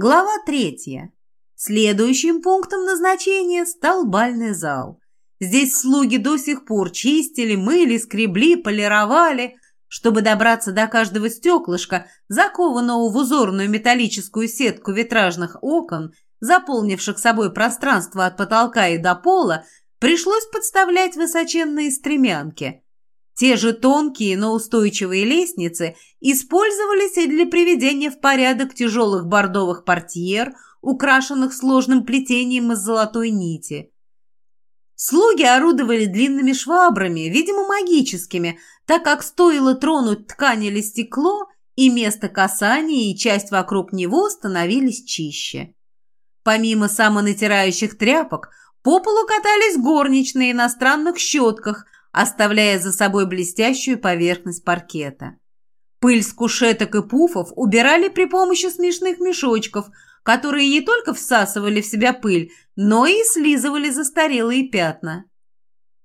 Глава третья. Следующим пунктом назначения стал бальный зал. Здесь слуги до сих пор чистили, мыли, скребли, полировали, чтобы добраться до каждого стеклышка, закованного в узорную металлическую сетку витражных окон, заполнивших собой пространство от потолка и до пола, пришлось подставлять высоченные стремянки. Те же тонкие, но устойчивые лестницы использовались и для приведения в порядок тяжелых бордовых портьер, украшенных сложным плетением из золотой нити. Слуги орудовали длинными швабрами, видимо, магическими, так как стоило тронуть ткань или стекло, и место касания, и часть вокруг него становились чище. Помимо самонатирающих тряпок, по полу катались горничные на странных щетках – оставляя за собой блестящую поверхность паркета. Пыль с кушеток и пуфов убирали при помощи смешных мешочков, которые не только всасывали в себя пыль, но и слизывали застарелые пятна.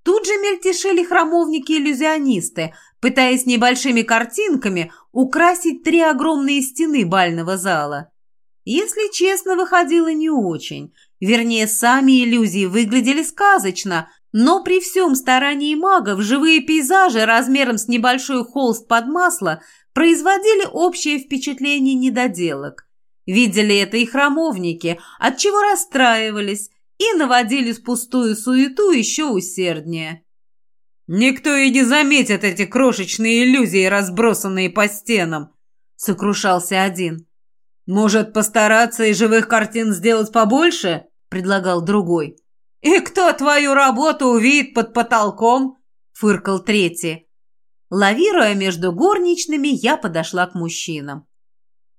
Тут же мельтешили храмовники-иллюзионисты, пытаясь небольшими картинками украсить три огромные стены бального зала. Если честно, выходило не очень. Вернее, сами иллюзии выглядели сказочно, но при всем старании магов живые пейзажи размером с небольшой холст под масло производили общее впечатление недоделок. Видели это и храмовники, отчего расстраивались и наводили пустую суету еще усерднее. «Никто и не заметит эти крошечные иллюзии, разбросанные по стенам», — сокрушался один. «Может, постараться и живых картин сделать побольше?» — предлагал другой. «И кто твою работу увидит под потолком?» – фыркал третий. Лавируя между горничными, я подошла к мужчинам.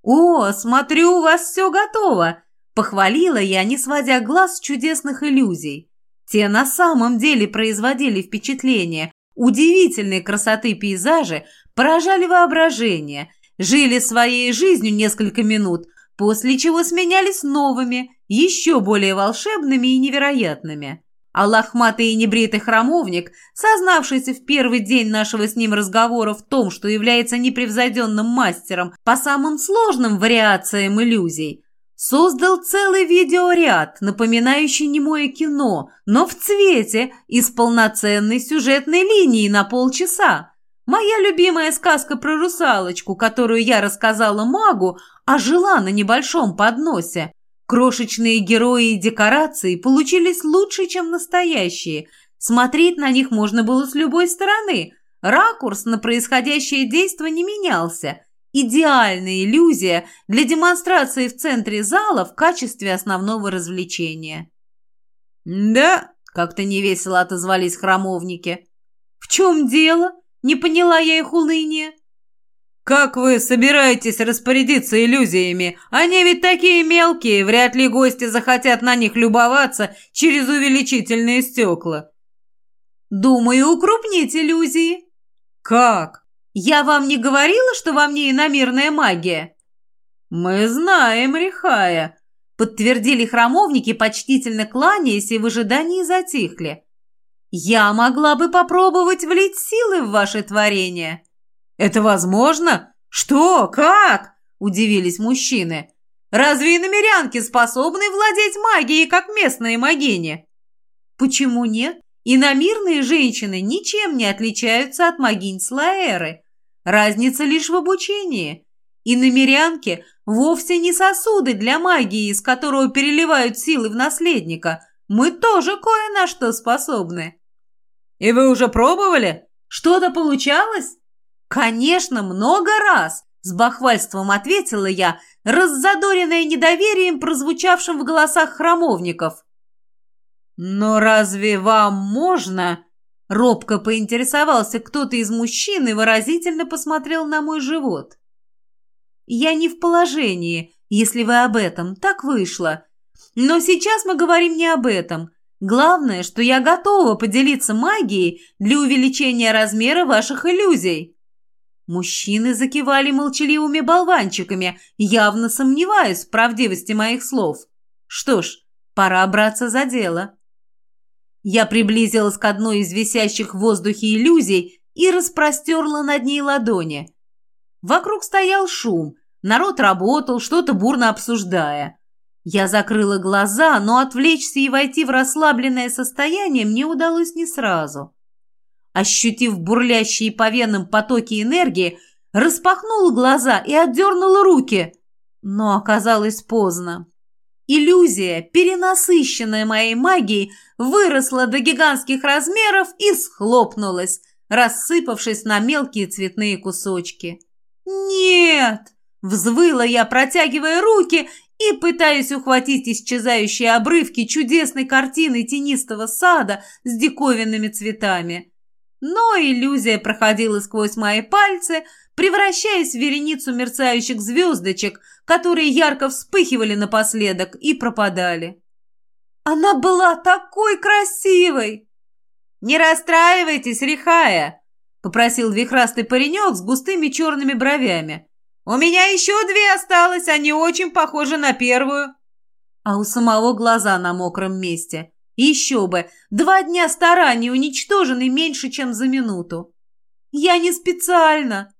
«О, смотрю, у вас все готово!» – похвалила я, не сводя глаз с чудесных иллюзий. Те на самом деле производили впечатление. Удивительной красоты пейзажи поражали воображение, жили своей жизнью несколько минут, после чего сменялись новыми, еще более волшебными и невероятными. А лохматый и небритый храмовник, сознавшийся в первый день нашего с ним разговора в том, что является непревзойденным мастером по самым сложным вариациям иллюзий, создал целый видеоряд, напоминающий немое кино, но в цвете и с полноценной сюжетной линией на полчаса. Моя любимая сказка про русалочку, которую я рассказала магу, ожила на небольшом подносе. Крошечные герои и декорации получились лучше, чем настоящие. Смотреть на них можно было с любой стороны. Ракурс на происходящее действо не менялся. Идеальная иллюзия для демонстрации в центре зала в качестве основного развлечения. «Да», — как-то невесело отозвались храмовники. «В чем дело?» — не поняла я их уныние. «Как вы собираетесь распорядиться иллюзиями? Они ведь такие мелкие, вряд ли гости захотят на них любоваться через увеличительные стекла». «Думаю, укрупнить иллюзии». «Как? Я вам не говорила, что во мне иномирная магия?» «Мы знаем, Рихая», — подтвердили храмовники, почтительно кланяясь и в ожидании затихли. «Я могла бы попробовать влить силы в ваше творение». «Это возможно? Что? Как?» – удивились мужчины. «Разве иномерянки способны владеть магией, как местные магини?» «Почему нет? Иномирные женщины ничем не отличаются от магинь Слаэры. Разница лишь в обучении. Иномерянки вовсе не сосуды для магии, из которого переливают силы в наследника. Мы тоже кое на что способны». «И вы уже пробовали? Что-то получалось?» «Конечно, много раз!» – с бахвальством ответила я, раззадоренная недоверием, прозвучавшим в голосах храмовников. «Но разве вам можно?» – робко поинтересовался кто-то из мужчин и выразительно посмотрел на мой живот. «Я не в положении, если вы об этом, так вышло. Но сейчас мы говорим не об этом. Главное, что я готова поделиться магией для увеличения размера ваших иллюзий». Мужчины закивали молчаливыми болванчиками, явно сомневаясь в правдивости моих слов. Что ж, пора браться за дело. Я приблизилась к одной из висящих в воздухе иллюзий и распростерла над ней ладони. Вокруг стоял шум. Народ работал, что-то бурно обсуждая. Я закрыла глаза, но отвлечься и войти в расслабленное состояние мне удалось не сразу. Ощутив бурлящие по венам потоки энергии, распахнула глаза и отдернула руки, но оказалось поздно. Иллюзия, перенасыщенная моей магией, выросла до гигантских размеров и схлопнулась, рассыпавшись на мелкие цветные кусочки. «Нет!» – взвыла я, протягивая руки и пытаясь ухватить исчезающие обрывки чудесной картины тенистого сада с диковинными цветами. Но иллюзия проходила сквозь мои пальцы, превращаясь в вереницу мерцающих звездочек, которые ярко вспыхивали напоследок и пропадали. «Она была такой красивой!» «Не расстраивайтесь, Рихая!» — попросил вихрастый паренек с густыми черными бровями. «У меня еще две осталось, они очень похожи на первую». А у самого глаза на мокром месте. Еще бы, два дня стараний уничтожены меньше, чем за минуту. «Я не специально!»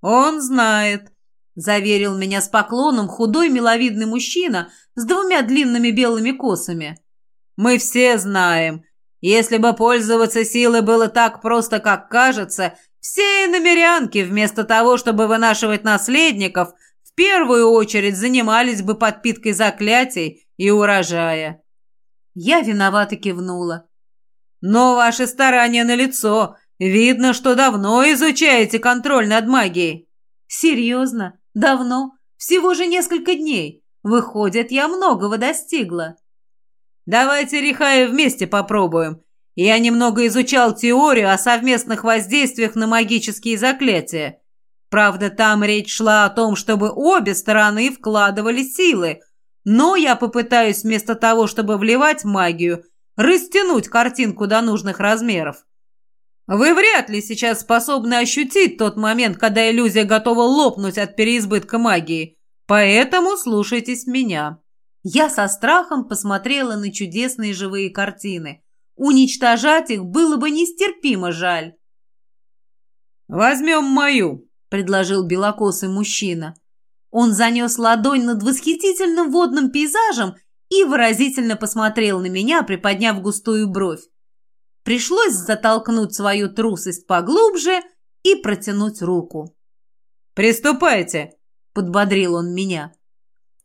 «Он знает», — заверил меня с поклоном худой миловидный мужчина с двумя длинными белыми косами. «Мы все знаем. Если бы пользоваться силой было так просто, как кажется, все иномерянки, вместо того, чтобы вынашивать наследников, в первую очередь занимались бы подпиткой заклятий и урожая». Я виновато кивнула. «Но ваши старания налицо. Видно, что давно изучаете контроль над магией. Серьезно? Давно? Всего же несколько дней. Выходит, я многого достигла. Давайте, Рихая, вместе попробуем. Я немного изучал теорию о совместных воздействиях на магические заклятия. Правда, там речь шла о том, чтобы обе стороны вкладывали силы. Но я попытаюсь вместо того, чтобы вливать магию, растянуть картинку до нужных размеров. Вы вряд ли сейчас способны ощутить тот момент, когда иллюзия готова лопнуть от переизбытка магии. Поэтому слушайтесь меня. Я со страхом посмотрела на чудесные живые картины. Уничтожать их было бы нестерпимо жаль. «Возьмем мою», — предложил белокосый мужчина. Он занес ладонь над восхитительным водным пейзажем и выразительно посмотрел на меня, приподняв густую бровь. Пришлось затолкнуть свою трусость поглубже и протянуть руку. «Приступайте!» – подбодрил он меня.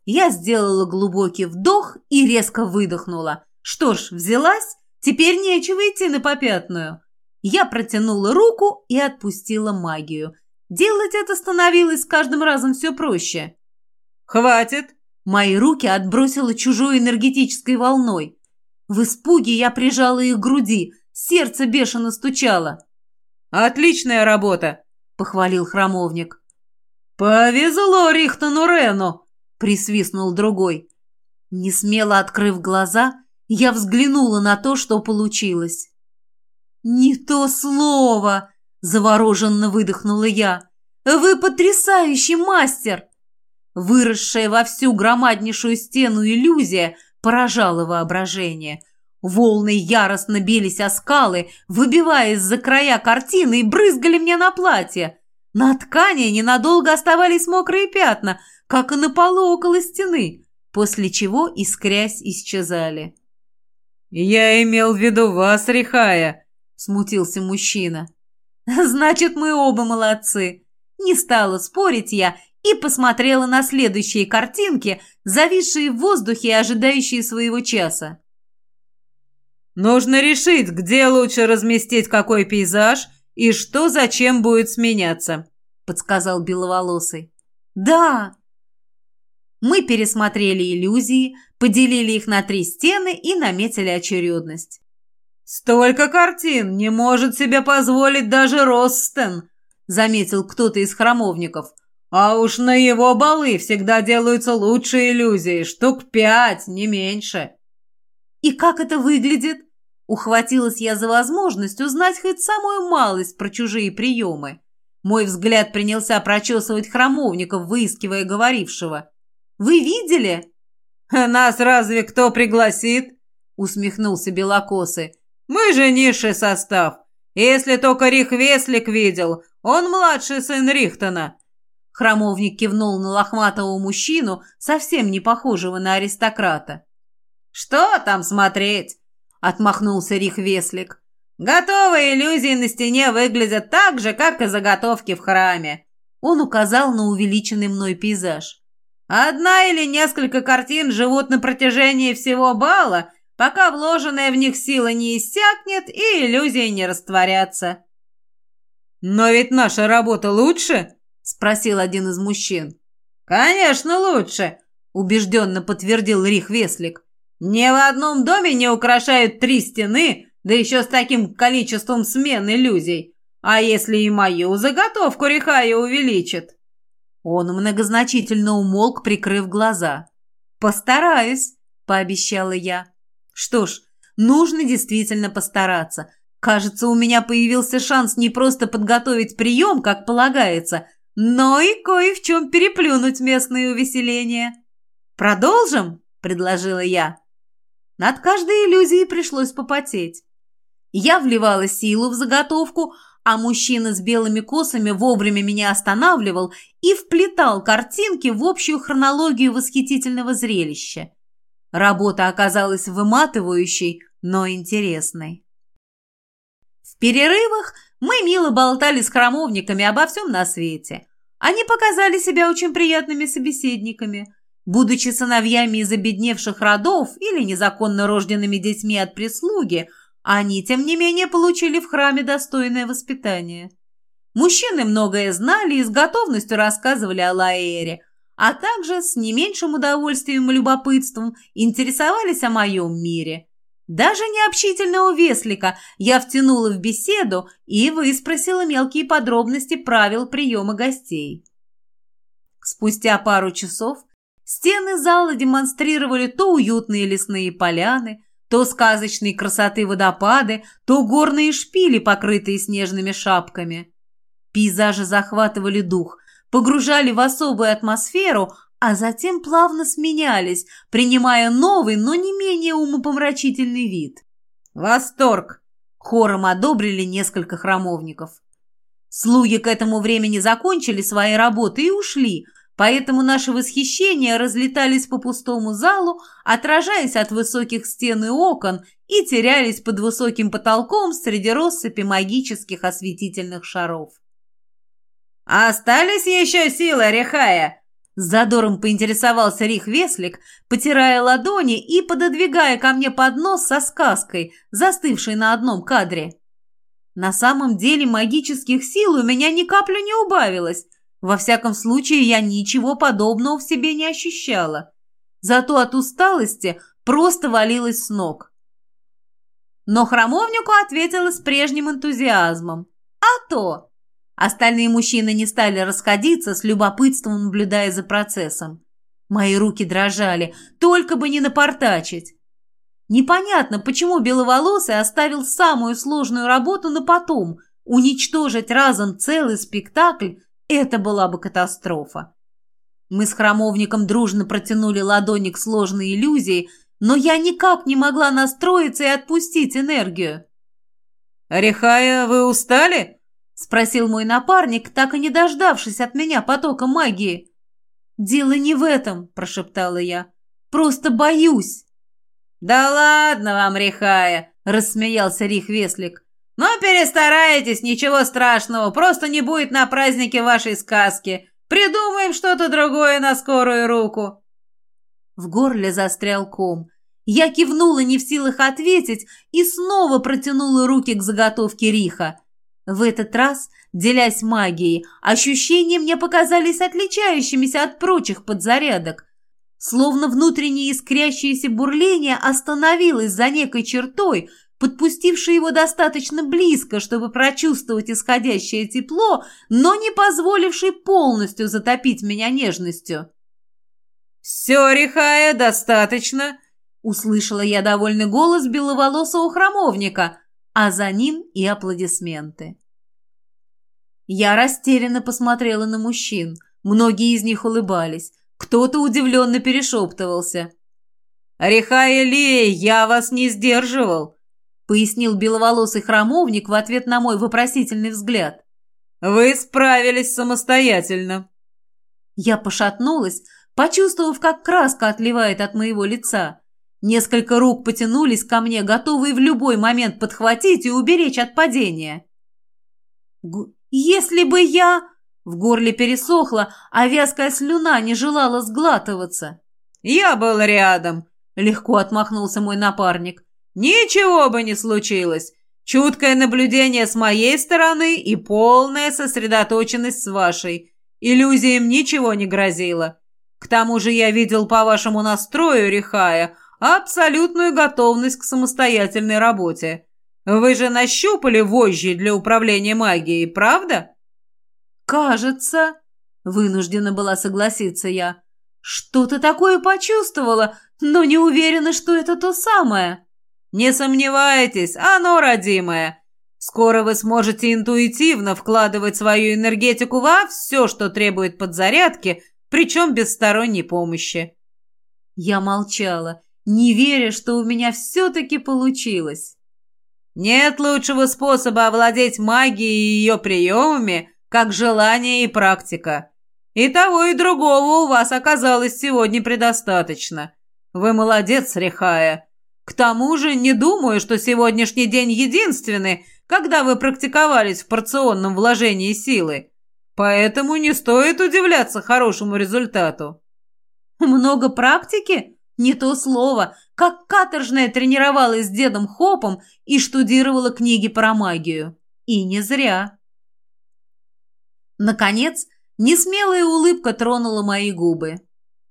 Я сделала глубокий вдох и резко выдохнула. Что ж, взялась, теперь нечего идти на попятную. Я протянула руку и отпустила магию. Делать это становилось с каждым разом все проще. «Хватит!» Мои руки отбросило чужой энергетической волной. В испуге я прижала их к груди, Сердце бешено стучало. «Отличная работа!» — похвалил храмовник. «Повезло Рихтону Рену!» — присвистнул другой. Не смело открыв глаза, я взглянула на то, что получилось. «Не то слово!» — завороженно выдохнула я. «Вы потрясающий мастер!» Выросшая во всю громаднейшую стену иллюзия поражала воображение — Волны яростно бились о скалы, выбиваясь за края картины и брызгали мне на платье. На ткани ненадолго оставались мокрые пятна, как и на полу около стены, после чего, искрясь, исчезали. «Я имел в виду вас, Рихая», — смутился мужчина. «Значит, мы оба молодцы». Не стала спорить я и посмотрела на следующие картинки, зависшие в воздухе и ожидающие своего часа. Нужно решить, где лучше разместить какой пейзаж и что зачем будет сменяться», — подсказал Беловолосый. «Да!» Мы пересмотрели иллюзии, поделили их на три стены и наметили очередность. «Столько картин не может себе позволить даже Ростен», — заметил кто-то из храмовников. «А уж на его балы всегда делаются лучшие иллюзии, штук пять, не меньше». «И как это выглядит?» Ухватилась я за возможность узнать хоть самую малость про чужие приемы. Мой взгляд принялся прочесывать храмовников, выискивая говорившего. «Вы видели?» «Нас разве кто пригласит?» усмехнулся Белокосый. «Мы же низший состав. Если только Рих Веслик видел, он младший сын Рихтона». Хромовник кивнул на лохматого мужчину, совсем не похожего на аристократа. «Что там смотреть?» — отмахнулся Рих Веслик. «Готовые иллюзии на стене выглядят так же, как и заготовки в храме». Он указал на увеличенный мной пейзаж. «Одна или несколько картин живут на протяжении всего бала, пока вложенная в них сила не иссякнет и иллюзии не растворятся». «Но ведь наша работа лучше?» — спросил один из мужчин. «Конечно, лучше», — убежденно подтвердил Рих Веслик. «Ни в одном доме не украшают три стены, да еще с таким количеством смен иллюзий. А если и мою заготовку Рихая увеличит?» Он многозначительно умолк, прикрыв глаза. «Постараюсь», — пообещала я. «Что ж, нужно действительно постараться. Кажется, у меня появился шанс не просто подготовить прием, как полагается, — но и кое в чем переплюнуть местные увеселения. «Продолжим?» – предложила я. Над каждой иллюзией пришлось попотеть. Я вливала силу в заготовку, а мужчина с белыми косами вовремя меня останавливал и вплетал картинки в общую хронологию восхитительного зрелища. Работа оказалась выматывающей, но интересной. В перерывах мы мило болтали с храмовниками обо всем на свете. Они показали себя очень приятными собеседниками. Будучи сыновьями из обедневших родов или незаконно рожденными детьми от прислуги, они, тем не менее, получили в храме достойное воспитание. Мужчины многое знали и с готовностью рассказывали о Лаэре, а также с не меньшим удовольствием и любопытством интересовались о моем мире – даже необщительного веслика я втянула в беседу и выспросила мелкие подробности правил приема гостей. Спустя пару часов стены зала демонстрировали то уютные лесные поляны, то сказочные красоты водопады, то горные шпили, покрытые снежными шапками. Пейзажи захватывали дух, погружали в особую атмосферу, а затем плавно сменялись, принимая новый, но не менее умопомрачительный вид. «Восторг!» – хором одобрили несколько храмовников. Слуги к этому времени закончили свои работы и ушли, поэтому наши восхищения разлетались по пустому залу, отражаясь от высоких стен и окон и терялись под высоким потолком среди россыпи магических осветительных шаров. «Остались еще силы, Рехая?» С задором поинтересовался Рих Веслик, потирая ладони и пододвигая ко мне поднос со сказкой, застывшей на одном кадре. На самом деле магических сил у меня ни капли не убавилось. Во всяком случае, я ничего подобного в себе не ощущала. Зато от усталости просто валилась с ног. Но храмовнику ответила с прежним энтузиазмом. «А то! Остальные мужчины не стали расходиться, с любопытством наблюдая за процессом. Мои руки дрожали, только бы не напортачить. Непонятно, почему Беловолосый оставил самую сложную работу на потом. Уничтожить разом целый спектакль – это была бы катастрофа. Мы с храмовником дружно протянули ладони к сложной иллюзии, но я никак не могла настроиться и отпустить энергию. «Рехая, вы устали?» Спросил мой напарник, так и не дождавшись от меня потока магии. «Дело не в этом», – прошептала я. «Просто боюсь». «Да ладно вам, Рихая», – рассмеялся Рих Веслик. «Но перестарайтесь, ничего страшного, просто не будет на празднике вашей сказки. Придумаем что-то другое на скорую руку». В горле застрял ком. Я кивнула не в силах ответить и снова протянула руки к заготовке Риха. В этот раз, делясь магией, ощущения мне показались отличающимися от прочих подзарядок. Словно внутреннее искрящееся бурление остановилось за некой чертой, подпустившей его достаточно близко, чтобы прочувствовать исходящее тепло, но не позволившей полностью затопить меня нежностью. «Все, Рихая, достаточно!» — услышала я довольный голос беловолосого храмовника, а за ним и аплодисменты. Я растерянно посмотрела на мужчин. Многие из них улыбались. Кто-то удивленно перешептывался. «Рехая Ли, я вас не сдерживал», — пояснил беловолосый храмовник в ответ на мой вопросительный взгляд. «Вы справились самостоятельно». Я пошатнулась, почувствовав, как краска отливает от моего лица. Несколько рук потянулись ко мне, готовые в любой момент подхватить и уберечь от падения. «Если бы я...» В горле пересохло, а вязкая слюна не желала сглатываться. «Я был рядом», — легко отмахнулся мой напарник. «Ничего бы не случилось. Чуткое наблюдение с моей стороны и полная сосредоточенность с вашей. Иллюзиям ничего не грозило. К тому же я видел по вашему настрою, Рихая, абсолютную готовность к самостоятельной работе. Вы же нащупали вожжи для управления магией, правда?» «Кажется», — вынуждена была согласиться я. «Что-то такое почувствовала, но не уверена, что это то самое». «Не сомневайтесь, оно родимое. Скоро вы сможете интуитивно вкладывать свою энергетику во все, что требует подзарядки, причем без сторонней помощи». Я молчала, не веря, что у меня все-таки получилось. «Нет лучшего способа овладеть магией и ее приемами, как желание и практика. И того, и другого у вас оказалось сегодня предостаточно. Вы молодец, Рехая. К тому же не думаю, что сегодняшний день единственный, когда вы практиковались в порционном вложении силы. Поэтому не стоит удивляться хорошему результату. Много практики? Не то слово. Как каторжная тренировалась с дедом Хопом и штудировала книги про магию. И не зря. Наконец, несмелая улыбка тронула мои губы.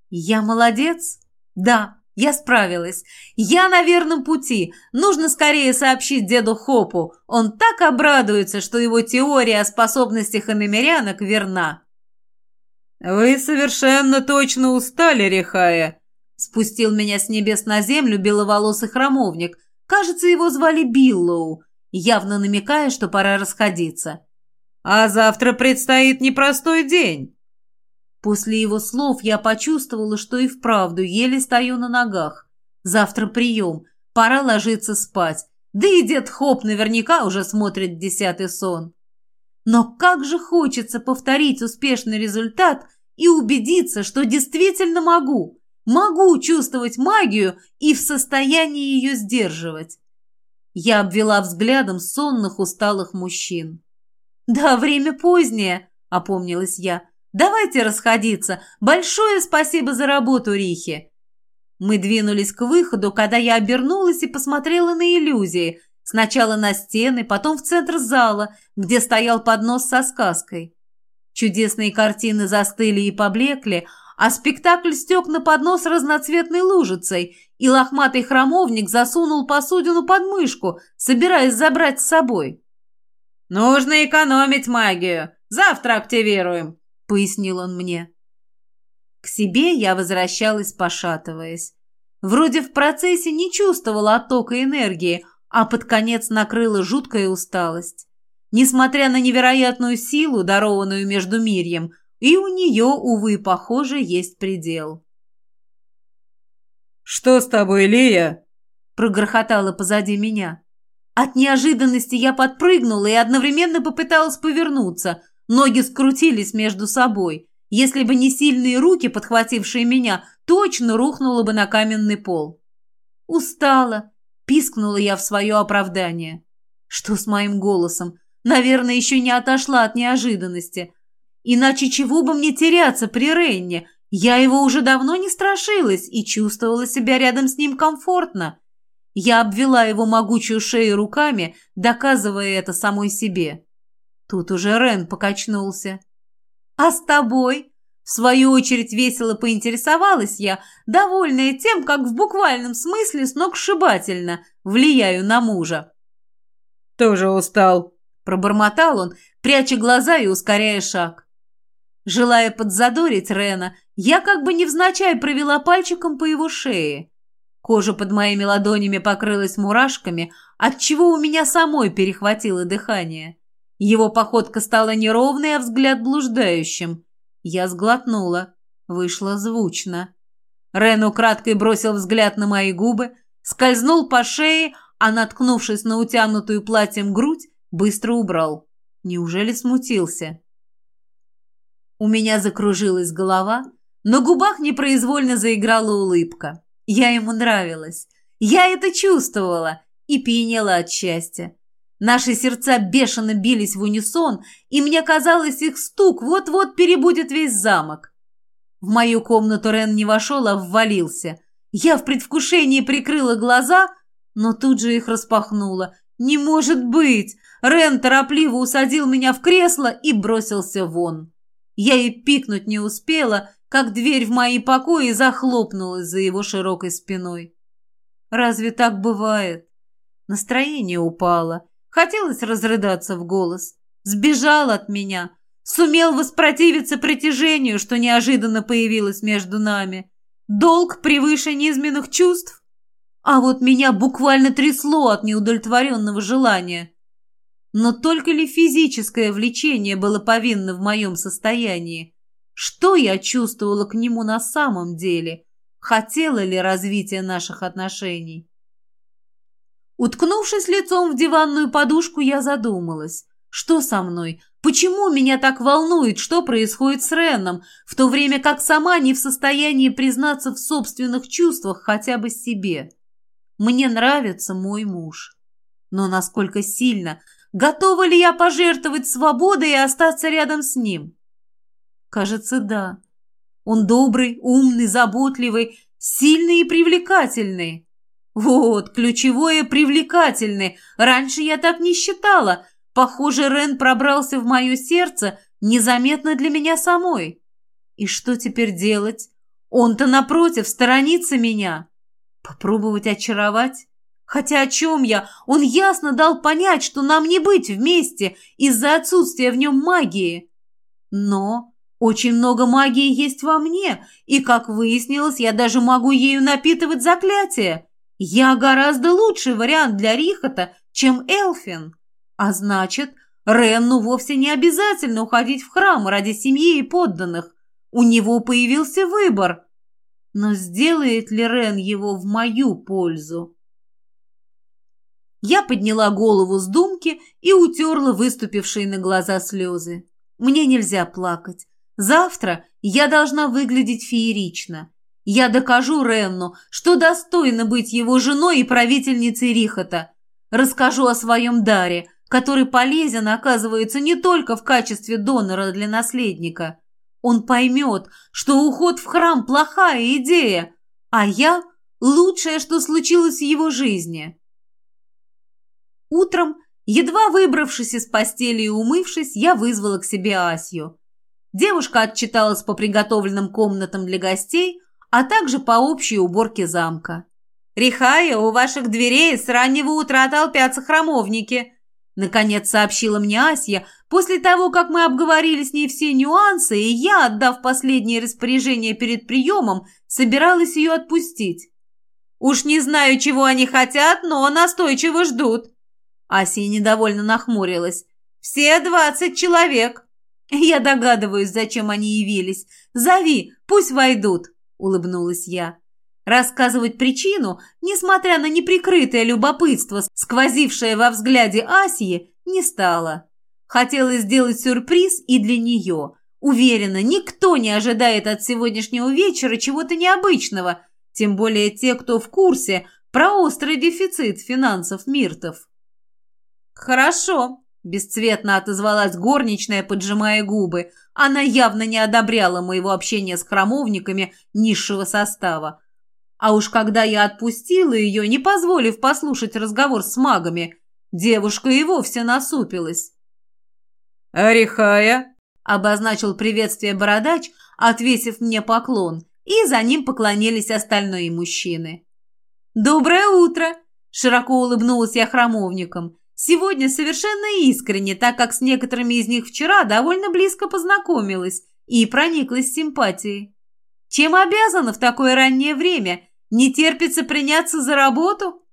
«Я молодец?» «Да, я справилась. Я на верном пути. Нужно скорее сообщить деду Хопу. Он так обрадуется, что его теория о способностях иномерянок верна». «Вы совершенно точно устали, Рехая», — спустил меня с небес на землю беловолосый храмовник. Кажется, его звали Биллоу, явно намекая, что пора расходиться. А завтра предстоит непростой день. После его слов я почувствовала, что и вправду еле стою на ногах. Завтра прием, пора ложиться спать. Да и дед Хоп наверняка уже смотрит десятый сон. Но как же хочется повторить успешный результат и убедиться, что действительно могу. Могу чувствовать магию и в состоянии ее сдерживать. Я обвела взглядом сонных усталых мужчин. «Да, время позднее», — опомнилась я. «Давайте расходиться. Большое спасибо за работу, Рихи». Мы двинулись к выходу, когда я обернулась и посмотрела на иллюзии. Сначала на стены, потом в центр зала, где стоял поднос со сказкой. Чудесные картины застыли и поблекли, а спектакль стек на поднос разноцветной лужицей, и лохматый храмовник засунул посудину под мышку, собираясь забрать с собой. «Нужно экономить магию. Завтра активируем», — пояснил он мне. К себе я возвращалась, пошатываясь. Вроде в процессе не чувствовала оттока энергии, а под конец накрыла жуткая усталость. Несмотря на невероятную силу, дарованную между мирьем, и у нее, увы, похоже, есть предел. «Что с тобой, Лия?» прогрохотала позади меня. От неожиданности я подпрыгнула и одновременно попыталась повернуться. Ноги скрутились между собой. Если бы не сильные руки, подхватившие меня, точно рухнула бы на каменный пол. «Устала», — пискнула я в свое оправдание. Что с моим голосом? Наверное, еще не отошла от неожиданности. Иначе чего бы мне теряться при Ренне? Я его уже давно не страшилась и чувствовала себя рядом с ним комфортно. Я обвела его могучую шею руками, доказывая это самой себе. Тут уже Рен покачнулся. «А с тобой?» В свою очередь весело поинтересовалась я, довольная тем, как в буквальном смысле сногсшибательно влияю на мужа. «Тоже устал», – пробормотал он, пряча глаза и ускоряя шаг. Желая подзадорить Рена, я как бы невзначай провела пальчиком по его шее. Кожа под моими ладонями покрылась мурашками, отчего у меня самой перехватило дыхание. Его походка стала неровной, а взгляд блуждающим. Я сглотнула. Вышло звучно. Рен украдкой бросил взгляд на мои губы, скользнул по шее, а, наткнувшись на утянутую платьем грудь, быстро убрал. Неужели смутился? У меня закружилась голова, на губах непроизвольно заиграла улыбка. Я ему нравилась. Я это чувствовала и пьянела от счастья. Наши сердца бешено бились в унисон, и мне казалось, их стук вот-вот перебудет весь замок. В мою комнату Рен не вошел, а ввалился. Я в предвкушении прикрыла глаза, но тут же их распахнула. «Не может быть!» Рен торопливо усадил меня в кресло и бросился вон. Я и пикнуть не успела, как дверь в мои покои захлопнулась за его широкой спиной. Разве так бывает? Настроение упало. Хотелось разрыдаться в голос. Сбежал от меня. Сумел воспротивиться притяжению, что неожиданно появилось между нами. Долг превыше низменных чувств? А вот меня буквально трясло от неудовлетворенного желания. Но только ли физическое влечение было повинно в моем состоянии? Что я чувствовала к нему на самом деле? Хотела ли развития наших отношений? Уткнувшись лицом в диванную подушку, я задумалась. Что со мной? Почему меня так волнует, что происходит с Реном, в то время как сама не в состоянии признаться в собственных чувствах хотя бы себе? Мне нравится мой муж. Но насколько сильно, готова ли я пожертвовать свободой и остаться рядом с ним? Кажется, да. Он добрый, умный, заботливый, сильный и привлекательный. Вот, ключевое привлекательный. Раньше я так не считала. Похоже, Рен пробрался в мое сердце незаметно для меня самой. И что теперь делать? Он-то, напротив, сторонится меня. Попробовать очаровать? Хотя о чем я? Он ясно дал понять, что нам не быть вместе из-за отсутствия в нем магии. Но очень много магии есть во мне, и, как выяснилось, я даже могу ею напитывать заклятие. Я гораздо лучший вариант для Рихота, чем Элфин. А значит, Ренну вовсе не обязательно уходить в храм ради семьи и подданных. У него появился выбор. Но сделает ли Рен его в мою пользу? Я подняла голову с думки и утерла выступившие на глаза слезы. Мне нельзя плакать. Завтра я должна выглядеть феерично. Я докажу Ренну, что достойна быть его женой и правительницей Рихота. Расскажу о своем даре, который полезен, оказывается, не только в качестве донора для наследника. Он поймет, что уход в храм – плохая идея, а я – лучшее, что случилось в его жизни. Утром, едва выбравшись из постели и умывшись, я вызвала к себе Асью. Девушка отчиталась по приготовленным комнатам для гостей, а также по общей уборке замка. «Рихая, у ваших дверей с раннего утра толпятся храмовники», наконец сообщила мне Асья после того, как мы обговорили с ней все нюансы, и я, отдав последнее распоряжение перед приемом, собиралась ее отпустить. «Уж не знаю, чего они хотят, но настойчиво ждут». Ася недовольно нахмурилась. «Все двадцать человек». «Я догадываюсь, зачем они явились. Зови, пусть войдут», — улыбнулась я. Рассказывать причину, несмотря на неприкрытое любопытство, сквозившее во взгляде Асии, не стала. Хотела сделать сюрприз и для нее. Уверена, никто не ожидает от сегодняшнего вечера чего-то необычного, тем более те, кто в курсе про острый дефицит финансов Миртов. «Хорошо», Бесцветно отозвалась горничная, поджимая губы. Она явно не одобряла моего общения с храмовниками низшего состава. А уж когда я отпустила ее, не позволив послушать разговор с магами, девушка и вовсе насупилась. «Арихая!» — обозначил приветствие бородач, отвесив мне поклон, и за ним поклонились остальные мужчины. «Доброе утро!» — широко улыбнулась я храмовникам. Сегодня совершенно искренне, так как с некоторыми из них вчера довольно близко познакомилась и прониклась симпатией. Чем обязана в такое раннее время? Не терпится приняться за работу?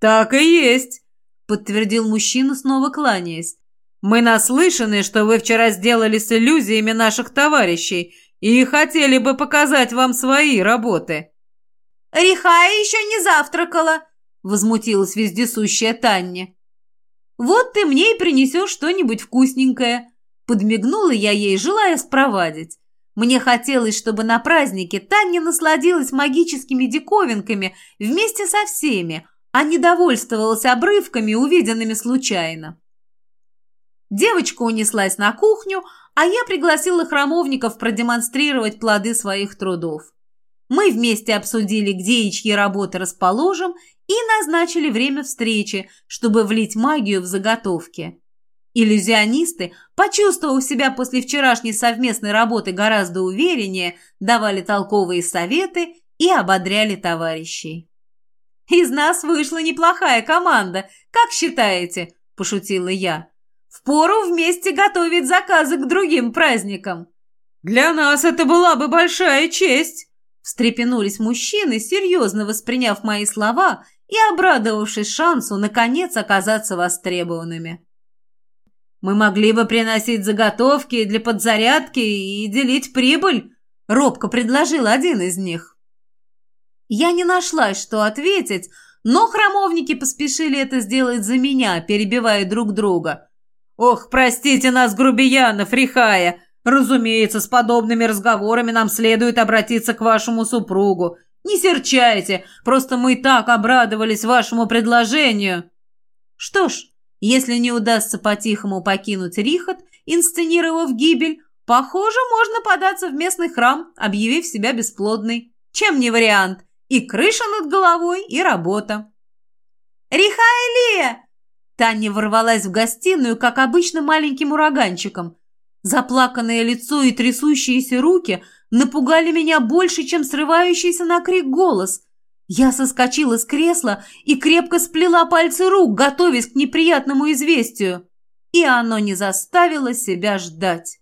Так и есть, подтвердил мужчина, снова кланяясь. Мы наслышаны, что вы вчера сделали с иллюзиями наших товарищей и хотели бы показать вам свои работы. Рихая еще не завтракала, возмутилась вездесущая Таня. «Вот ты мне и принесешь что-нибудь вкусненькое». Подмигнула я ей, желая спровадить. Мне хотелось, чтобы на празднике Таня насладилась магическими диковинками вместе со всеми, а не довольствовалась обрывками, увиденными случайно. Девочка унеслась на кухню, а я пригласила храмовников продемонстрировать плоды своих трудов. Мы вместе обсудили, где и чьи работы расположим, и назначили время встречи, чтобы влить магию в заготовки. Иллюзионисты, почувствовав себя после вчерашней совместной работы гораздо увереннее, давали толковые советы и ободряли товарищей. «Из нас вышла неплохая команда, как считаете?» – пошутила я. «Впору вместе готовить заказы к другим праздникам». «Для нас это была бы большая честь!» Встрепенулись мужчины, серьезно восприняв мои слова и обрадовавшись шансу, наконец, оказаться востребованными. Мы могли бы приносить заготовки для подзарядки и делить прибыль», — робко предложил один из них. Я не нашлась, что ответить, но храмовники поспешили это сделать за меня, перебивая друг друга. «Ох, простите нас, грубиянов, Рихая! Разумеется, с подобными разговорами нам следует обратиться к вашему супругу. Не серчайте, просто мы так обрадовались вашему предложению». «Что ж, если не удастся по-тихому покинуть Рихот, инсценировав гибель, похоже, можно податься в местный храм, объявив себя бесплодной. Чем не вариант? И крыша над головой, и работа. «Риха Элия!» Таня ворвалась в гостиную, как обычно, маленьким ураганчиком. Заплаканное лицо и трясущиеся руки напугали меня больше, чем срывающийся на крик голос. Я соскочила с кресла и крепко сплела пальцы рук, готовясь к неприятному известию. И оно не заставило себя ждать.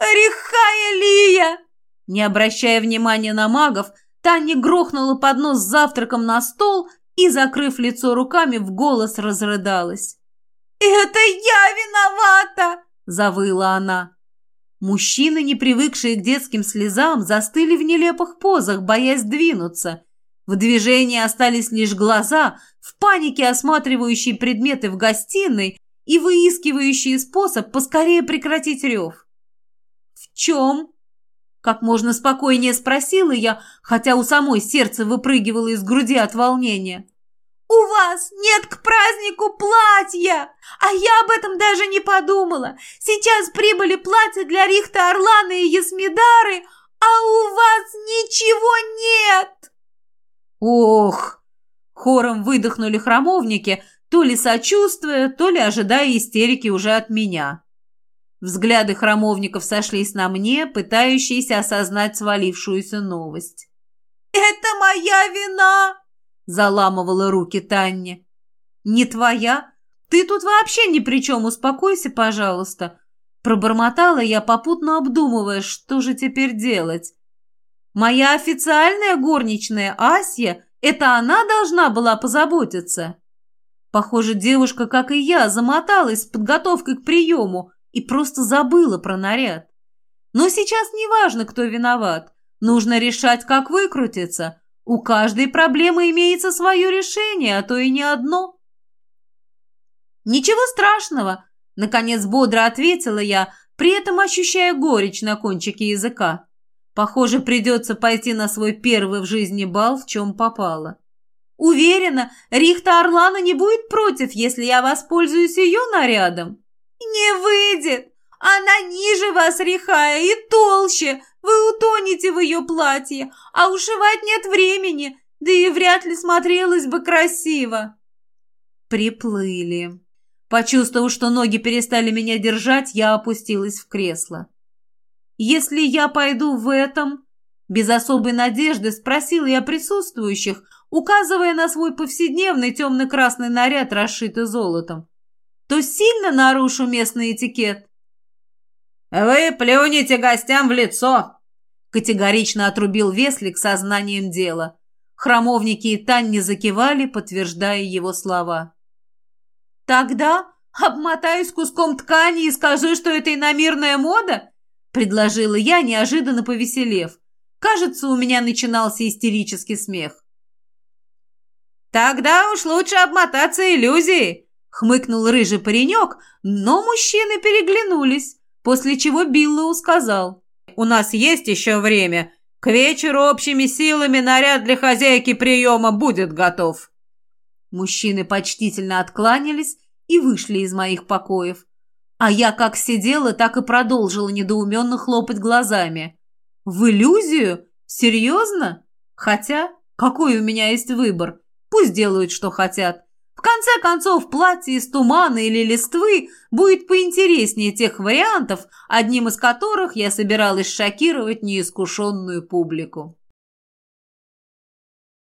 «Рихая Лия!» Не обращая внимания на магов, Таня грохнула поднос с завтраком на стол и, закрыв лицо руками, в голос разрыдалась. «Это я виновата!» – завыла она. Мужчины, не привыкшие к детским слезам, застыли в нелепых позах, боясь двинуться – в движении остались лишь глаза, в панике осматривающие предметы в гостиной и выискивающие способ поскорее прекратить рев. «В чем?» Как можно спокойнее спросила я, хотя у самой сердце выпрыгивало из груди от волнения. «У вас нет к празднику платья! А я об этом даже не подумала! Сейчас прибыли платья для Рихта Орлана и Ясмидары, а у вас ничего нет!» «Ох!» Хором выдохнули храмовники, то ли сочувствуя, то ли ожидая истерики уже от меня. Взгляды храмовников сошлись на мне, пытающиеся осознать свалившуюся новость. «Это моя вина!» – заламывала руки Таня. «Не твоя? Ты тут вообще ни при чем, успокойся, пожалуйста!» Пробормотала я, попутно обдумывая, что же теперь делать. Моя официальная горничная Асья, это она должна была позаботиться. Похоже, девушка, как и я, замоталась с подготовкой к приему и просто забыла про наряд. Но сейчас не важно, кто виноват. Нужно решать, как выкрутиться. У каждой проблемы имеется свое решение, а то и не одно. «Ничего страшного», — наконец бодро ответила я, при этом ощущая горечь на кончике языка. Похоже, придется пойти на свой первый в жизни бал, в чем попало. Уверена, Рихта Орлана не будет против, если я воспользуюсь ее нарядом. Не выйдет. Она ниже вас, Рихая, и толще. Вы утонете в ее платье, а ушивать нет времени, да и вряд ли смотрелось бы красиво. Приплыли. Почувствовав, что ноги перестали меня держать, я опустилась в кресло. «Если я пойду в этом...» Без особой надежды спросил я присутствующих, указывая на свой повседневный темно-красный наряд, расшитый золотом. «То сильно нарушу местный этикет?» «Вы плюнете гостям в лицо!» Категорично отрубил Веслик сознанием дела. Храмовники и Танни закивали, подтверждая его слова. «Тогда обмотаюсь куском ткани и скажу, что это иномирная мода?» – предложила я, неожиданно повеселев. Кажется, у меня начинался истерический смех. «Тогда уж лучше обмотаться иллюзией», – хмыкнул рыжий паренек, но мужчины переглянулись. После чего Биллоу сказал. «У нас есть еще время. К вечеру общими силами наряд для хозяйки приема будет готов». Мужчины почтительно откланялись и вышли из моих покоев. А я как сидела, так и продолжила недоуменно хлопать глазами. «В иллюзию? Серьезно? Хотя, какой у меня есть выбор? Пусть делают, что хотят. В конце концов, платье из тумана или листвы будет поинтереснее тех вариантов, одним из которых я собиралась шокировать неискушенную публику.